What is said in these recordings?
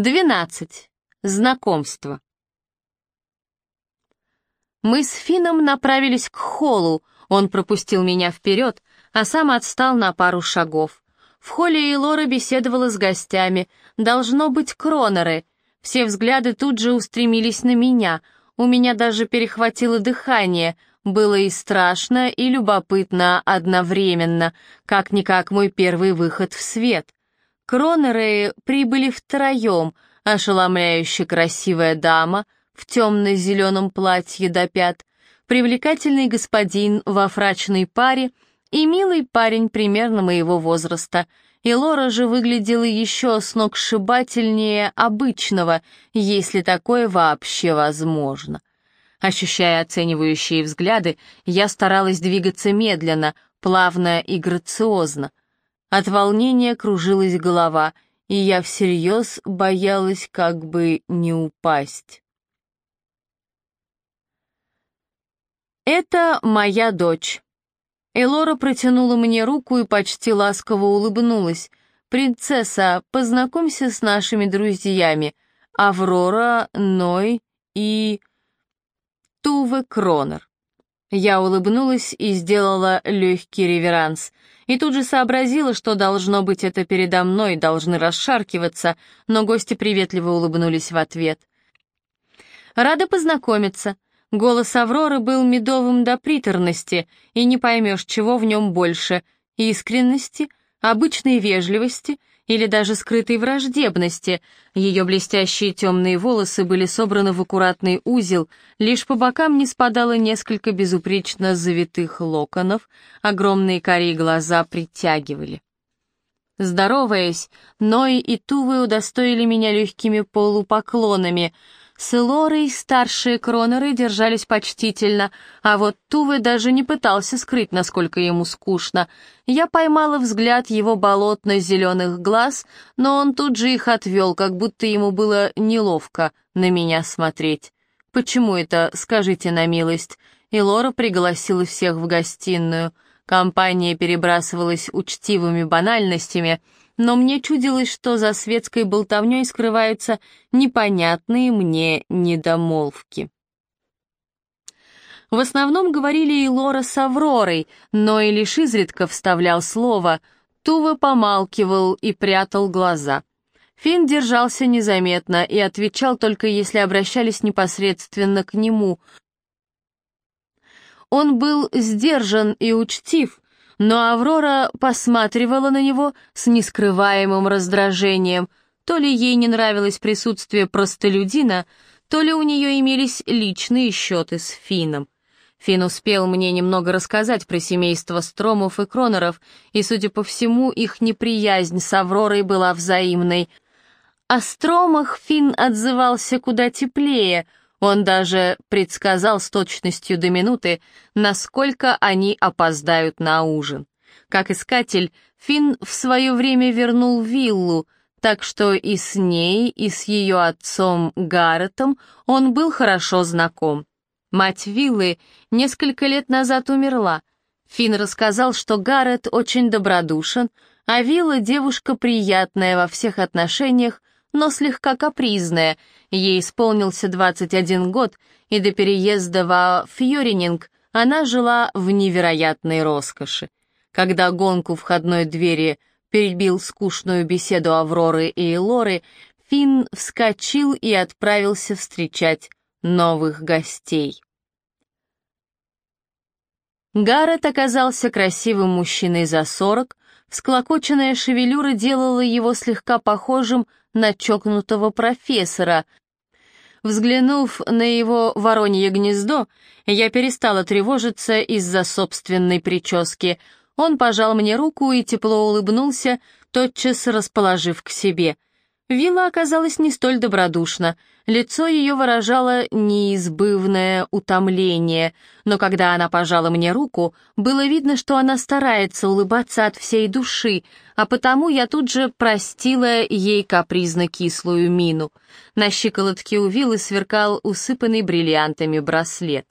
12. Знакомство. Мы с Фином направились к холлу, он пропустил меня вперед, а сам отстал на пару шагов. В холле Элора беседовала с гостями, должно быть кронеры. Все взгляды тут же устремились на меня, у меня даже перехватило дыхание, было и страшно, и любопытно одновременно, как-никак мой первый выход в свет. Кронеры прибыли втроем, ошеломляюще красивая дама в темно-зеленом платье до пят, привлекательный господин во фрачной паре и милый парень примерно моего возраста. И Лора же выглядела еще сногсшибательнее обычного, если такое вообще возможно. Ощущая оценивающие взгляды, я старалась двигаться медленно, плавно и грациозно. От волнения кружилась голова, и я всерьез боялась как бы не упасть. «Это моя дочь». Элора протянула мне руку и почти ласково улыбнулась. «Принцесса, познакомься с нашими друзьями. Аврора, Ной и...» Туве Кронер. Я улыбнулась и сделала легкий реверанс. И тут же сообразила, что должно быть это передо мной, должны расшаркиваться, но гости приветливо улыбнулись в ответ. «Рада познакомиться». Голос Авроры был медовым до приторности, и не поймешь, чего в нем больше — искренности, обычной вежливости или даже скрытой враждебности. Ее блестящие темные волосы были собраны в аккуратный узел, лишь по бокам не спадало несколько безупречно завитых локонов, огромные карие глаза притягивали. Здороваясь, Ной и Тувы удостоили меня легкими полупоклонами — с Элорой старшие кронеры держались почтительно, а вот Тувы даже не пытался скрыть, насколько ему скучно. Я поймала взгляд его болотно-зеленых глаз, но он тут же их отвел, как будто ему было неловко на меня смотреть. «Почему это, скажите на милость?» И Лора пригласила всех в гостиную. Компания перебрасывалась учтивыми банальностями — но мне чудилось, что за светской болтовней скрываются непонятные мне недомолвки. В основном говорили и Лора с Авророй, но и лишь изредка вставлял слово. Тува помалкивал и прятал глаза. Финн держался незаметно и отвечал только если обращались непосредственно к нему. Он был сдержан и учтив, но Аврора посматривала на него с нескрываемым раздражением. То ли ей не нравилось присутствие простолюдина, то ли у нее имелись личные счеты с Фином. Фин успел мне немного рассказать про семейство Стромов и Кронеров, и, судя по всему, их неприязнь с Авророй была взаимной. О Стромах Фин отзывался куда теплее — он даже предсказал с точностью до минуты, насколько они опоздают на ужин. Как искатель, Финн в свое время вернул виллу, так что и с ней, и с ее отцом Гарретом он был хорошо знаком. Мать виллы несколько лет назад умерла. Финн рассказал, что Гаррет очень добродушен, а вилла девушка приятная во всех отношениях, но слегка капризная. Ей исполнился 21 год, и до переезда во Фьорининг она жила в невероятной роскоши. Когда гонку входной двери перебил скучную беседу Авроры и Элоры, Финн вскочил и отправился встречать новых гостей. Гаррет оказался красивым мужчиной за сорок, всклокоченная шевелюра делала его слегка похожим на чокнутого профессора. Взглянув на его воронье гнездо, я перестала тревожиться из-за собственной прически. Он пожал мне руку и тепло улыбнулся, тотчас расположив к себе — Вилла оказалась не столь добродушна, лицо ее выражало неизбывное утомление, но когда она пожала мне руку, было видно, что она старается улыбаться от всей души, а потому я тут же простила ей капризно-кислую мину. На щиколотке у Виллы сверкал усыпанный бриллиантами браслет.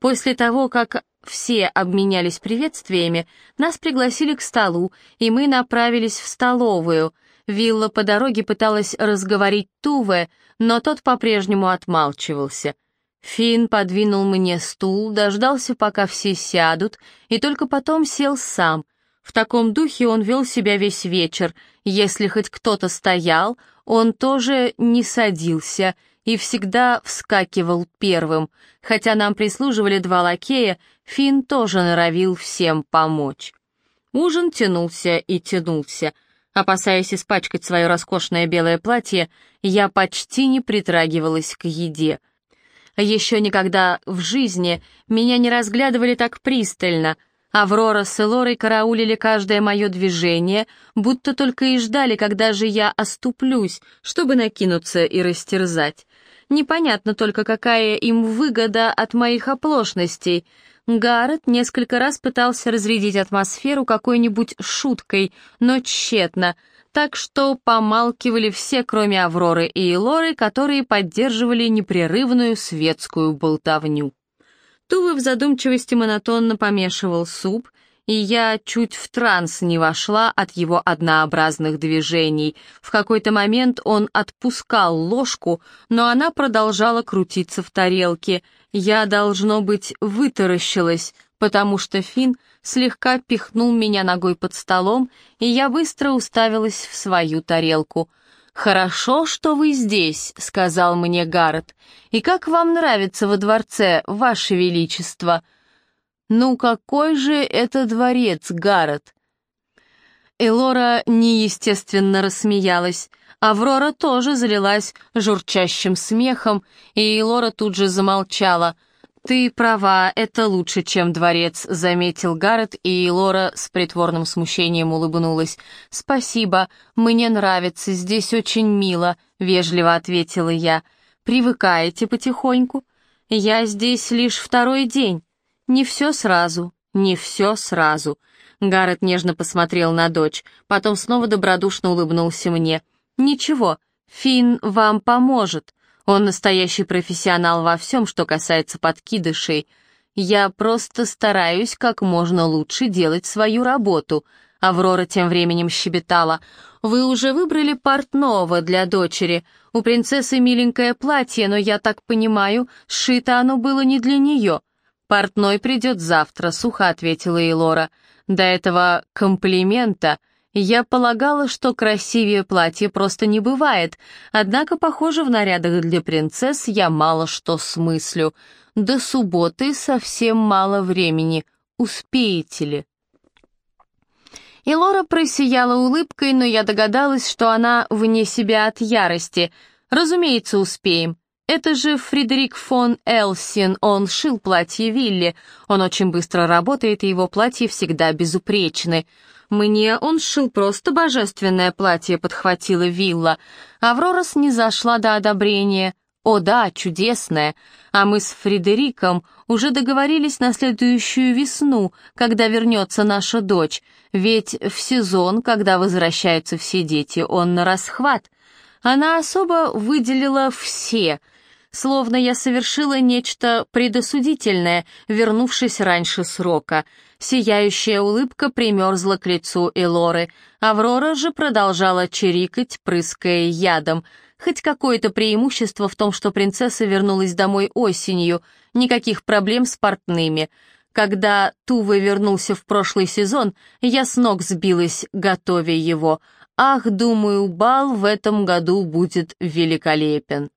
После того, как все обменялись приветствиями, нас пригласили к столу, и мы направились в столовую — Вилла по дороге пыталась разговорить Туве, но тот по-прежнему отмалчивался. Финн подвинул мне стул, дождался, пока все сядут, и только потом сел сам. В таком духе он вел себя весь вечер. Если хоть кто-то стоял, он тоже не садился и всегда вскакивал первым. Хотя нам прислуживали два лакея, Финн тоже норовил всем помочь. Ужин тянулся и тянулся. Опасаясь испачкать свое роскошное белое платье, я почти не притрагивалась к еде. Еще никогда в жизни меня не разглядывали так пристально. Аврора с Элорой караулили каждое мое движение, будто только и ждали, когда же я оступлюсь, чтобы накинуться и растерзать. Непонятно только, какая им выгода от моих оплошностей — Гаррет несколько раз пытался разрядить атмосферу какой-нибудь шуткой, но тщетно, так что помалкивали все, кроме Авроры и Лоры, которые поддерживали непрерывную светскую болтовню. Тувы в задумчивости монотонно помешивал суп, и я чуть в транс не вошла от его однообразных движений. В какой-то момент он отпускал ложку, но она продолжала крутиться в тарелке. Я, должно быть, вытаращилась, потому что Финн слегка пихнул меня ногой под столом, и я быстро уставилась в свою тарелку. «Хорошо, что вы здесь», — сказал мне Гаррет. «И как вам нравится во дворце, ваше величество?» «Ну какой же это дворец, Гаррет?» Элора неестественно рассмеялась. Аврора тоже залилась журчащим смехом, и Элора тут же замолчала. «Ты права, это лучше, чем дворец», — заметил Гаррет, и Элора с притворным смущением улыбнулась. «Спасибо, мне нравится, здесь очень мило», — вежливо ответила я. «Привыкаете потихоньку? Я здесь лишь второй день». «Не все сразу, не все сразу». Гаррет нежно посмотрел на дочь, потом снова добродушно улыбнулся мне. «Ничего, Финн вам поможет. Он настоящий профессионал во всем, что касается подкидышей. Я просто стараюсь как можно лучше делать свою работу». Аврора тем временем щебетала. «Вы уже выбрали портного для дочери. У принцессы миленькое платье, но я так понимаю, сшито оно было не для нее. «Портной придет завтра», — сухо ответила Элора. «До этого комплимента я полагала, что красивее платье просто не бывает, однако, похоже, в нарядах для принцесс я мало что смыслю. До субботы совсем мало времени. Успеете ли?» И Лора просияла улыбкой, но я догадалась, что она вне себя от ярости. «Разумеется, успеем. Это же Фредерик фон Элсин, он шил платье Вилли. Он очень быстро работает, и его платья всегда безупречны. Мне он шил просто божественное платье, подхватила Вилла. Аврора снизошла до одобрения. О да, чудесное. А мы с Фредериком уже договорились на следующую весну, когда вернется наша дочь. Ведь в сезон, когда возвращаются все дети, он на расхват. Она особо выделила все — словно я совершила нечто предосудительное, вернувшись раньше срока. Сияющая улыбка примерзла к лицу Элоры. Аврора же продолжала чирикать, прыская ядом. Хоть какое-то преимущество в том, что принцесса вернулась домой осенью, никаких проблем с портными. Когда Тувы вернулся в прошлый сезон, я с ног сбилась, готовя его. Ах, думаю, бал в этом году будет великолепен.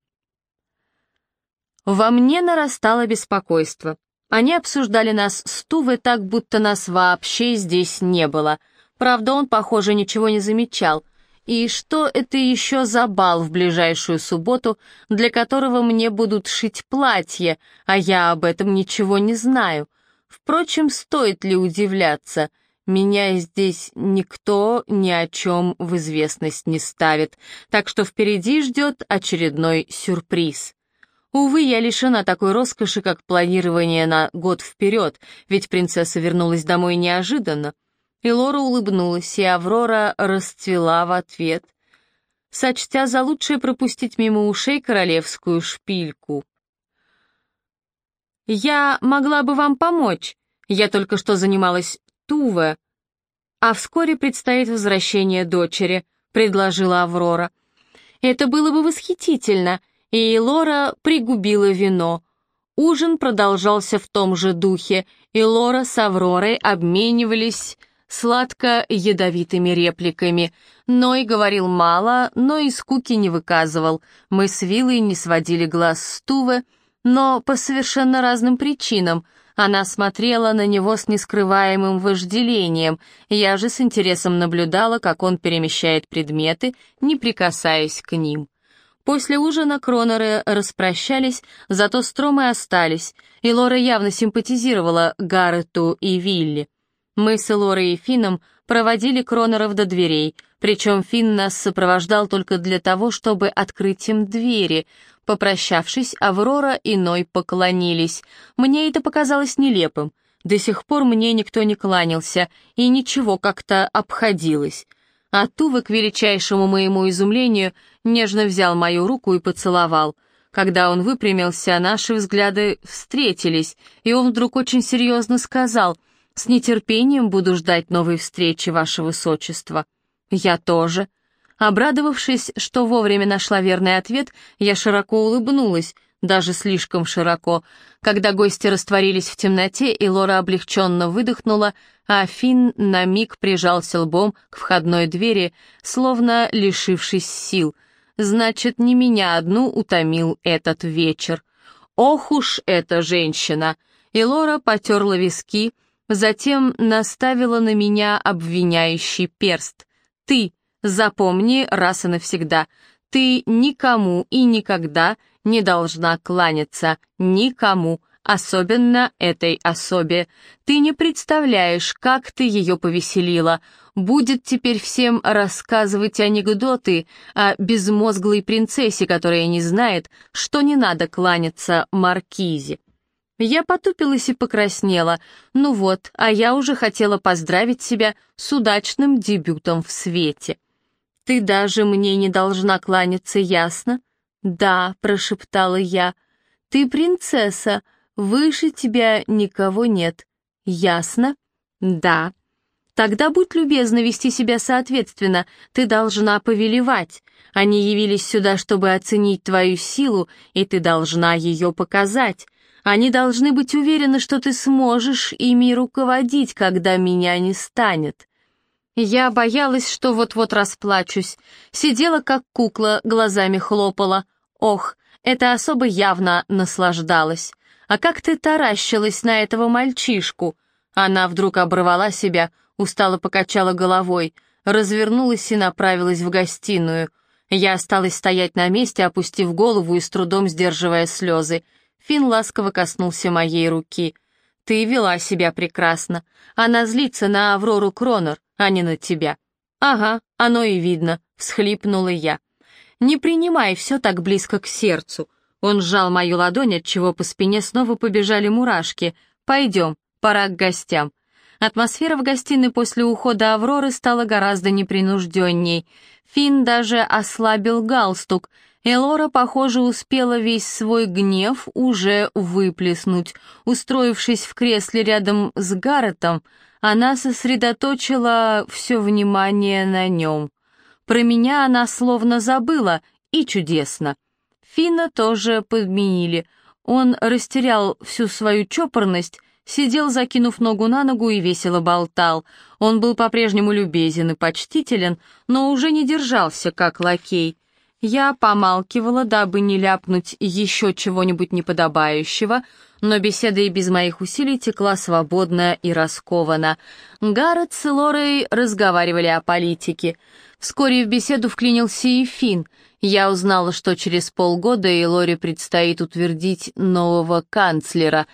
Во мне нарастало беспокойство. Они обсуждали нас с Тувой так, будто нас вообще здесь не было. Правда, он, похоже, ничего не замечал. И что это еще за бал в ближайшую субботу, для которого мне будут шить платье, а я об этом ничего не знаю? Впрочем, стоит ли удивляться? Меня здесь никто ни о чем в известность не ставит, так что впереди ждет очередной сюрприз. Увы, я лишена такой роскоши, как планирование на год вперед, ведь принцесса вернулась домой неожиданно. И Лора улыбнулась, и Аврора расцвела в ответ, сочтя за лучшее пропустить мимо ушей королевскую шпильку. «Я могла бы вам помочь. Я только что занималась Туве, а вскоре предстоит возвращение дочери. — предложила Аврора. «Это было бы восхитительно», и Лора пригубила вино. Ужин продолжался в том же духе, и Лора с Авророй обменивались сладко-ядовитыми репликами. Ной говорил мало, но и скуки не выказывал. Мы с Виллой не сводили глаз с Тувы, но по совершенно разным причинам. Она смотрела на него с нескрываемым вожделением, я же с интересом наблюдала, как он перемещает предметы, не прикасаясь к ним. После ужина Кронеры распрощались, зато Стромы остались, и Лора явно симпатизировала Гаррету и Вилли. Мы с Лорой и Финном проводили Кронеров до дверей, причем Финн нас сопровождал только для того, чтобы открыть им двери. Попрощавшись, Аврора и Ной поклонились. Мне это показалось нелепым. До сих пор мне никто не кланялся, и ничего как-то обходилось. А Тува, к величайшему моему изумлению, нежно взял мою руку и поцеловал. Когда он выпрямился, наши взгляды встретились, и он вдруг очень серьезно сказал — с нетерпением буду ждать новой встречи, ваше высочество. Я тоже. Обрадовавшись, что вовремя нашла верный ответ, я широко улыбнулась, даже слишком широко. Когда гости растворились в темноте, и Лора облегченно выдохнула, а Финн на миг прижался лбом к входной двери, словно лишившись сил. Значит, не меня одну утомил этот вечер. Ох уж эта женщина! И Лора потерла виски, Затем наставила на меня обвиняющий перст. «Ты, запомни раз и навсегда, ты никому и никогда не должна кланяться, никому, особенно этой особе. Ты не представляешь, как ты ее повеселила. Будет теперь всем рассказывать анекдоты о безмозглой принцессе, которая не знает, что не надо кланяться маркизе. Я потупилась и покраснела. Ну вот, а я уже хотела поздравить себя с удачным дебютом в свете. «Ты даже мне не должна кланяться, ясно?» «Да», — прошептала я. «Ты принцесса, выше тебя никого нет». «Ясно?» «Да». «Тогда будь любезна вести себя соответственно, ты должна повелевать. Они явились сюда, чтобы оценить твою силу, и ты должна ее показать. Они должны быть уверены, что ты сможешь ими руководить, когда меня не станет. Я боялась, что вот-вот расплачусь. Сидела как кукла, глазами хлопала. Ох, это особо явно наслаждалась. А как ты таращилась на этого мальчишку? Она вдруг оборвала себя, устало покачала головой, развернулась и направилась в гостиную. Я осталась стоять на месте, опустив голову и с трудом сдерживая слезы. Фин ласково коснулся моей руки. «Ты вела себя прекрасно. Она злится на Аврору Кронер, а не на тебя». «Ага, оно и видно», — всхлипнула я. «Не принимай все так близко к сердцу». Он сжал мою ладонь, отчего по спине снова побежали мурашки. «Пойдем, пора к гостям». Атмосфера в гостиной после ухода Авроры стала гораздо непринужденней. Финн даже ослабил галстук, Элора, похоже, успела весь свой гнев уже выплеснуть. Устроившись в кресле рядом с Гарретом, она сосредоточила все внимание на нем. Про меня она словно забыла, и чудесно. Фина тоже подменили. Он растерял всю свою чопорность, сидел, закинув ногу на ногу и весело болтал. Он был по-прежнему любезен и почтителен, но уже не держался, как лакей. Я помалкивала, дабы не ляпнуть еще чего-нибудь неподобающего, но беседа и без моих усилий текла свободно и раскованно. Гаррет с Лорой разговаривали о политике. Вскоре в беседу вклинился и Финн. Я узнала, что через полгода Элоре предстоит утвердить нового канцлера.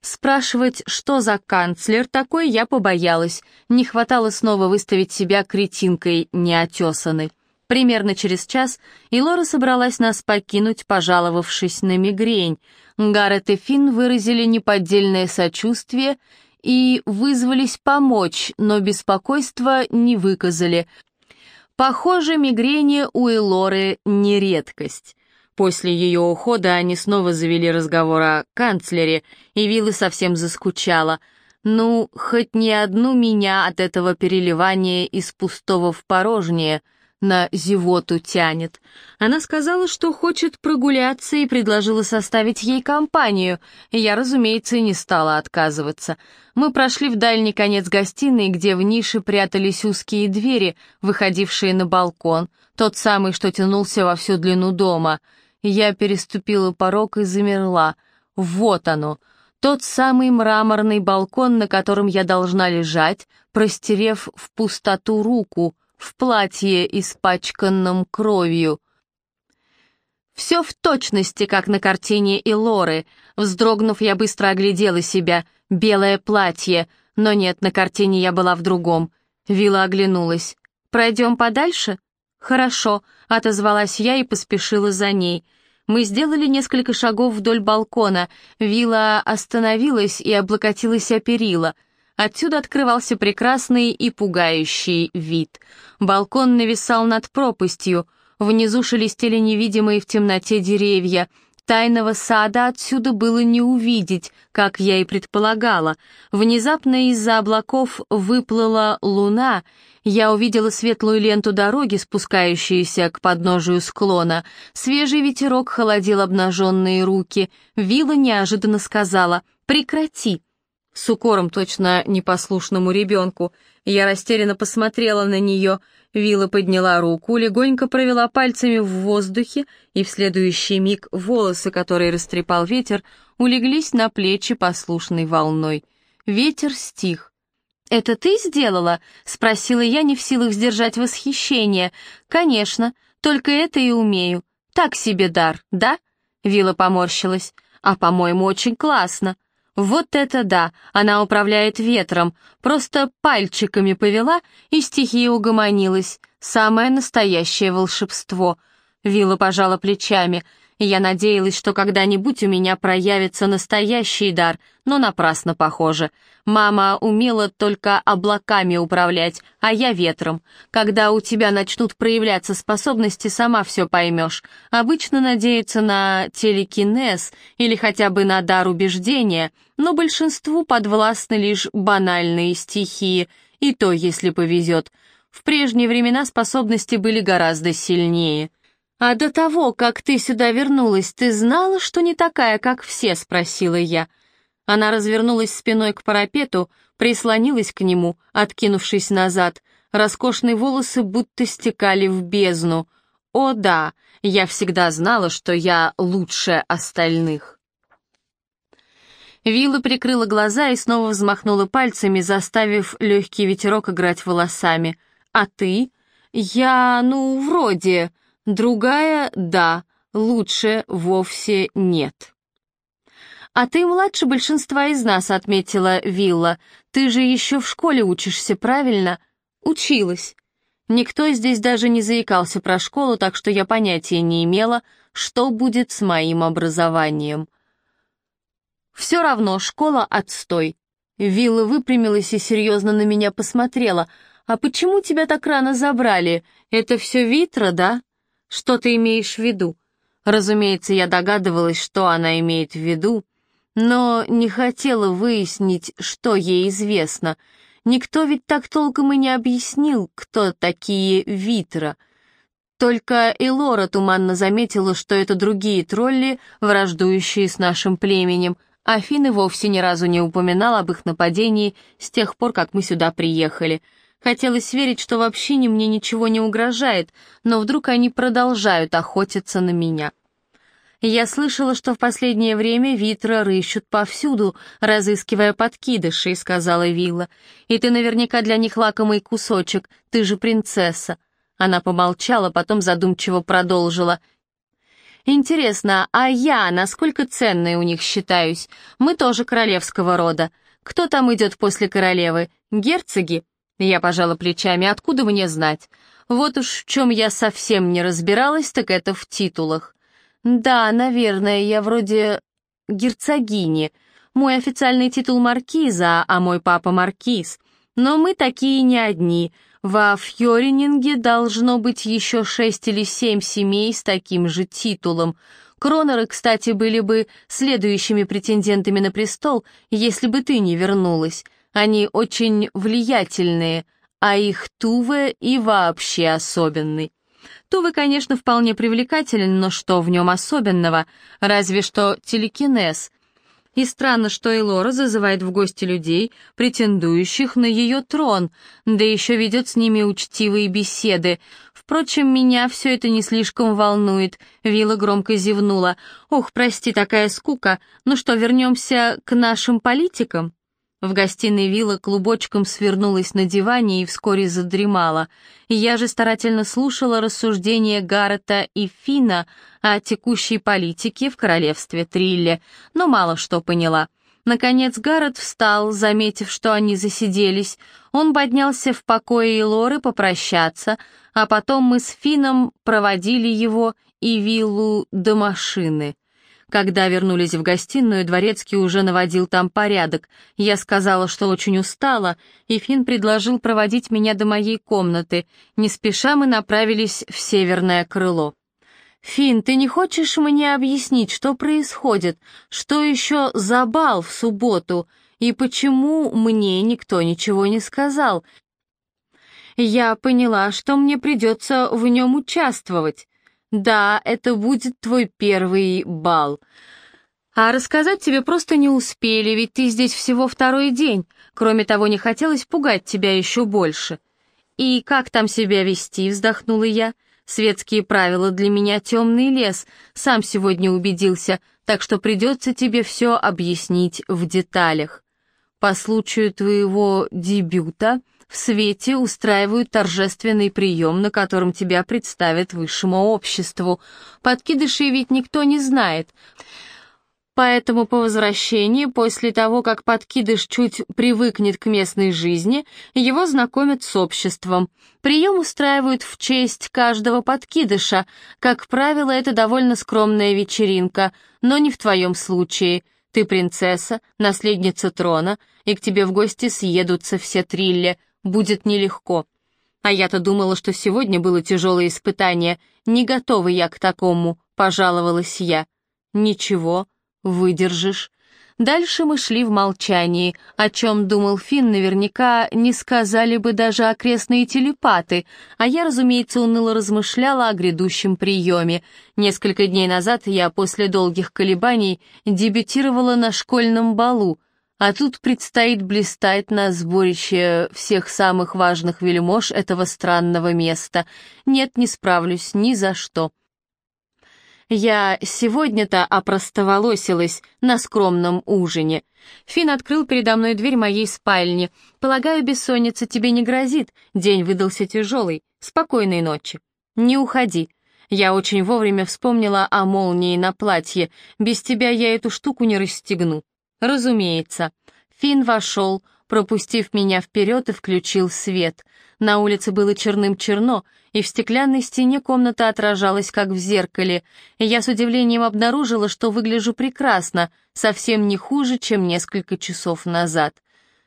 Спрашивать, что за канцлер такой, я побоялась. Не хватало снова выставить себя кретинкой неотесанной. Примерно через час Илора собралась нас покинуть, пожаловавшись на мигрень. Гаррет и Финн выразили неподдельное сочувствие и вызвались помочь, но беспокойства не выказали. Похоже, мигрени у Элоры не редкость. После ее ухода они снова завели разговор о канцлере, и Вилла совсем заскучала. Ну, хоть не одну меня от этого переливания из пустого в порожнее — на зевоту тянет. Она сказала, что хочет прогуляться и предложила составить ей компанию. Я, разумеется, не стала отказываться. Мы прошли в дальний конец гостиной, где в нише прятались узкие двери, выходившие на балкон, тот самый, что тянулся во всю длину дома. Я переступила порог и замерла. Вот оно, тот самый мраморный балкон, на котором я должна лежать, простерев в пустоту руку — в платье, испачканном кровью. Все в точности, как на картине Илоры. Вздрогнув, я быстро оглядела себя. Белое платье. Но нет, на картине я была в другом. Вилла оглянулась. «Пройдем подальше?» «Хорошо», — отозвалась я и поспешила за ней. Мы сделали несколько шагов вдоль балкона. Вилла остановилась и облокотилась о перила — Отсюда открывался прекрасный и пугающий вид. Балкон нависал над пропастью, внизу шелестели невидимые в темноте деревья. Тайного сада отсюда было не увидеть, как я и предполагала. Внезапно из-за облаков выплыла луна, я увидела светлую ленту дороги, спускающуюся к подножию склона. Свежий ветерок холодил обнаженные руки. Вилла неожиданно сказала «Прекрати!» С укором точно непослушному ребенку. Я растерянно посмотрела на нее. Вилла подняла руку, легонько провела пальцами в воздухе, и в следующий миг волосы, которые растрепал ветер, улеглись на плечи послушной волной. Ветер стих. «Это ты сделала?» — спросила я, не в силах сдержать восхищение. «Конечно, только это и умею. Так себе дар, да?» — Вилла поморщилась. «А, по-моему, очень классно». Вот это да, она управляет ветром, просто пальчиками повела, и стихия угомонилась. Самое настоящее волшебство. Вилла пожала плечами. Я надеялась, что когда-нибудь у меня проявится настоящий дар, но напрасно похоже. Мама умела только облаками управлять, а я ветром. Когда у тебя начнут проявляться способности, сама все поймешь. Обычно надеются на телекинез или хотя бы на дар убеждения, но большинству подвластны лишь банальные стихии, и то, если повезет. В прежние времена способности были гораздо сильнее. «А до того, как ты сюда вернулась, ты знала, что не такая, как все?» — спросила я. Она развернулась спиной к парапету, прислонилась к нему, откинувшись назад. Роскошные волосы будто стекали в бездну. «О да, я всегда знала, что я лучше остальных». Вилла прикрыла глаза и снова взмахнула пальцами, заставив легкий ветерок играть волосами. «А ты?» «Я, ну, вроде...» Другая — да, лучше вовсе нет. «А ты младше большинства из нас», — отметила Вилла. «Ты же еще в школе учишься, правильно?» «Училась». Никто здесь даже не заикался про школу, так что я понятия не имела, что будет с моим образованием. Все равно школа отстой. Вилла выпрямилась и серьезно на меня посмотрела. «А почему тебя так рано забрали? Это все Витра, да?» Что ты имеешь в виду? Разумеется, я догадывалась, что она имеет в виду, но не хотела выяснить, что ей известно. Никто ведь так толком и не объяснил, кто такие Витра. Только Элора туманно заметила, что это другие тролли, враждующие с нашим племенем, а Финн вовсе ни разу не упоминал об их нападении с тех пор, как мы сюда приехали — Хотелось верить, что в общине мне ничего не угрожает, но вдруг они продолжают охотиться на меня. Я слышала, что в последнее время Витра рыщут повсюду, разыскивая подкидышей, сказала Вилла. И ты наверняка для них лакомый кусочек, ты же принцесса. Она помолчала, потом задумчиво продолжила. Интересно, а я насколько ценной у них считаюсь? Мы тоже королевского рода. Кто там идет после королевы? Герцоги? Я пожала плечами, откуда мне знать? Вот уж в чем я совсем не разбиралась, так это в титулах. Да, наверное, я вроде герцогини. Мой официальный титул маркиза, а мой папа маркиз. Но мы такие не одни. Во Фьорининге должно быть еще шесть или семь семей с таким же титулом. Кронеры, кстати, были бы следующими претендентами на престол, если бы ты не вернулась. Они очень влиятельные, а их Туве и вообще особенный. Тувы, конечно, вполне привлекателен, но что в нем особенного? Разве что телекинез. И странно, что Элора зазывает в гости людей, претендующих на ее трон, да еще ведет с ними учтивые беседы. Впрочем, меня все это не слишком волнует. Вилла громко зевнула. «Ох, прости, такая скука. Ну что, вернемся к нашим политикам?» В гостиной вилла клубочком свернулась на диване и вскоре задремала. Я же старательно слушала рассуждения Гаррета и Фина о текущей политике в королевстве Трилле, но мало что поняла. Наконец Гаррет встал, заметив, что они засиделись. Он поднялся в покое Лоры попрощаться, а потом мы с Фином проводили его и виллу до машины. Когда вернулись в гостиную, Дворецкий уже наводил там порядок. Я сказала, что очень устала, и Финн предложил проводить меня до моей комнаты. Не спеша мы направились в северное крыло. «Финн, ты не хочешь мне объяснить, что происходит? Что еще за бал в субботу? И почему мне никто ничего не сказал?» «Я поняла, что мне придется в нем участвовать». Да, это будет твой первый бал. А рассказать тебе просто не успели, ведь ты здесь всего второй день. Кроме того, не хотелось пугать тебя еще больше. И как там себя вести, вздохнула я. Светские правила для меня темный лес, сам сегодня убедился, так что придется тебе все объяснить в деталях. По случаю твоего дебюта в свете устраивают торжественный прием, на котором тебя представят высшему обществу. Подкидышей ведь никто не знает. Поэтому по возвращении, после того, как подкидыш чуть привыкнет к местной жизни, его знакомят с обществом. Прием устраивают в честь каждого подкидыша. Как правило, это довольно скромная вечеринка, но не в твоем случае. Ты принцесса, наследница трона, и к тебе в гости съедутся все трилли будет нелегко. А я-то думала, что сегодня было тяжелое испытание. Не готова я к такому, пожаловалась я. Ничего, выдержишь. Дальше мы шли в молчании, о чем думал Финн, наверняка не сказали бы даже окрестные телепаты, а я, разумеется, уныло размышляла о грядущем приеме. Несколько дней назад я после долгих колебаний дебютировала на школьном балу, а тут предстоит блистать на сборище всех самых важных вельмож этого странного места. Нет, не справлюсь ни за что. Я сегодня-то опростоволосилась на скромном ужине. Фин открыл передо мной дверь моей спальни. Полагаю, бессонница тебе не грозит. День выдался тяжелый. Спокойной ночи. Не уходи. Я очень вовремя вспомнила о молнии на платье. Без тебя я эту штуку не расстегну. Разумеется. Финн вошел, пропустив меня вперед и включил свет. На улице было черным-черно, и в стеклянной стене комната отражалась, как в зеркале, и я с удивлением обнаружила, что выгляжу прекрасно, совсем не хуже, чем несколько часов назад.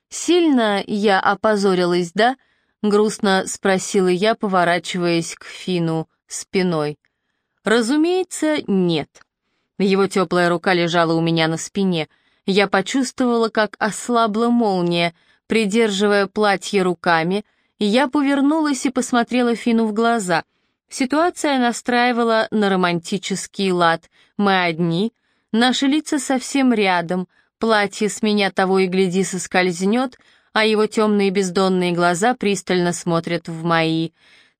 «Сильно я опозорилась, да?» — грустно спросила я, поворачиваясь к Фину спиной. «Разумеется, нет». Его теплая рука лежала у меня на спине — я почувствовала, как ослабла молния. Придерживая платье руками, я повернулась и посмотрела Фину в глаза. Ситуация настраивала на романтический лад. Мы одни, наши лица совсем рядом, платье с меня того и гляди соскользнет, а его темные бездонные глаза пристально смотрят в мои.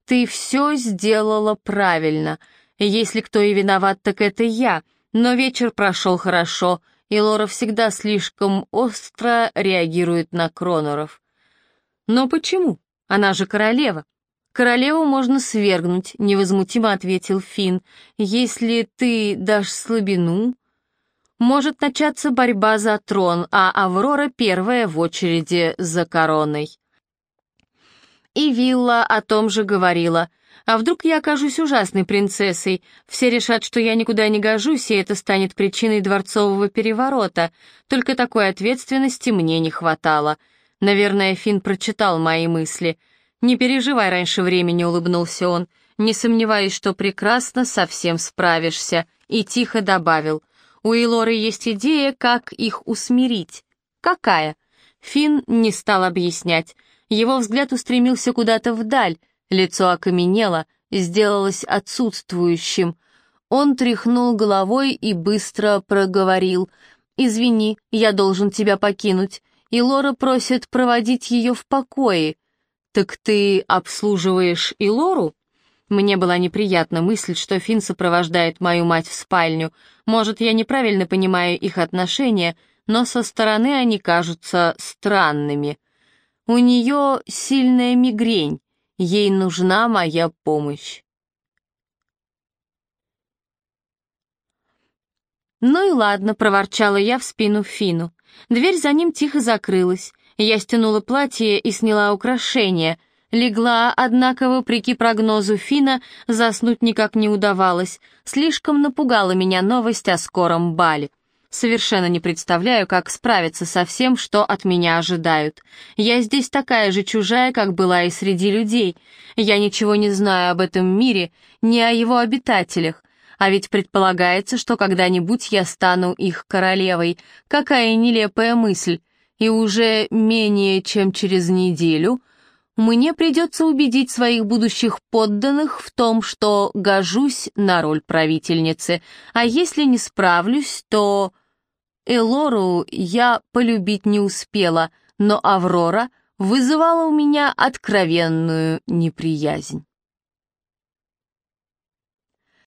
«Ты все сделала правильно. Если кто и виноват, так это я. Но вечер прошел хорошо, и Лора всегда слишком остро реагирует на Кроноров. Но почему? Она же королева. Королеву можно свергнуть, невозмутимо ответил Финн. Если ты дашь слабину, может начаться борьба за трон, а Аврора первая в очереди за короной. И Вилла о том же говорила — а вдруг я окажусь ужасной принцессой? Все решат, что я никуда не гожусь, и это станет причиной дворцового переворота. Только такой ответственности мне не хватало. Наверное, Финн прочитал мои мысли. «Не переживай раньше времени», — улыбнулся он. «Не сомневаюсь, что прекрасно совсем справишься». И тихо добавил. «У Илоры есть идея, как их усмирить». «Какая?» Финн не стал объяснять. Его взгляд устремился куда-то вдаль, лицо окаменело, сделалось отсутствующим. Он тряхнул головой и быстро проговорил. «Извини, я должен тебя покинуть, и Лора просит проводить ее в покое». «Так ты обслуживаешь и Лору?» Мне была неприятна мысль, что Финн сопровождает мою мать в спальню. Может, я неправильно понимаю их отношения, но со стороны они кажутся странными. У нее сильная мигрень, ей нужна моя помощь. «Ну и ладно», — проворчала я в спину Фину. Дверь за ним тихо закрылась. Я стянула платье и сняла украшения — Легла, однако, вопреки прогнозу Фина, заснуть никак не удавалось. Слишком напугала меня новость о скором бале. Совершенно не представляю, как справиться со всем, что от меня ожидают. Я здесь такая же чужая, как была и среди людей. Я ничего не знаю об этом мире, ни о его обитателях. А ведь предполагается, что когда-нибудь я стану их королевой. Какая нелепая мысль. И уже менее чем через неделю мне придется убедить своих будущих подданных в том, что гожусь на роль правительницы, а если не справлюсь, то... Элору я полюбить не успела, но Аврора вызывала у меня откровенную неприязнь.